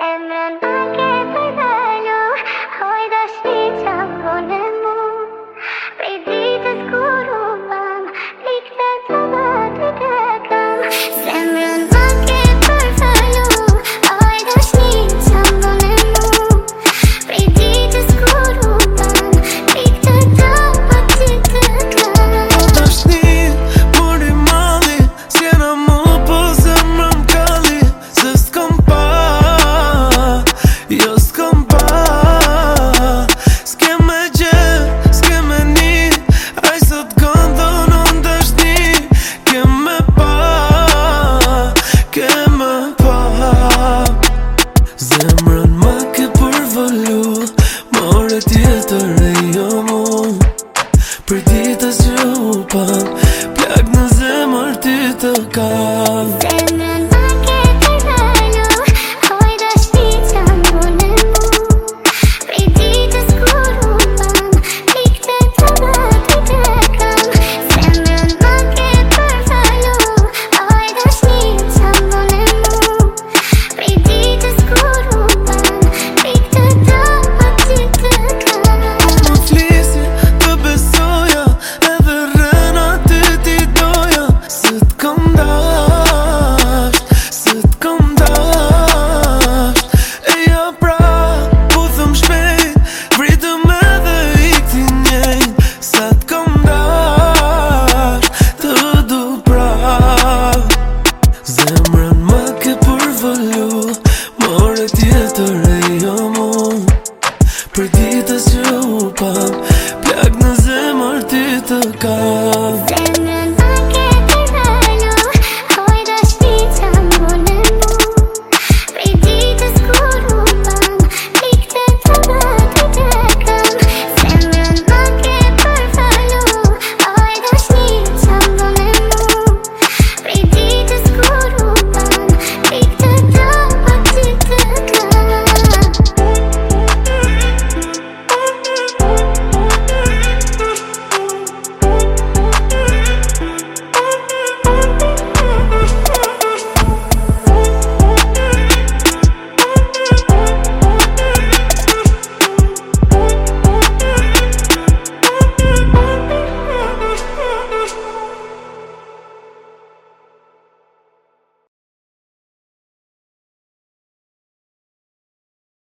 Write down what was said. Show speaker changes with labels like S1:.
S1: Remnant
S2: të Plak në zemër ty të kam 跌的人。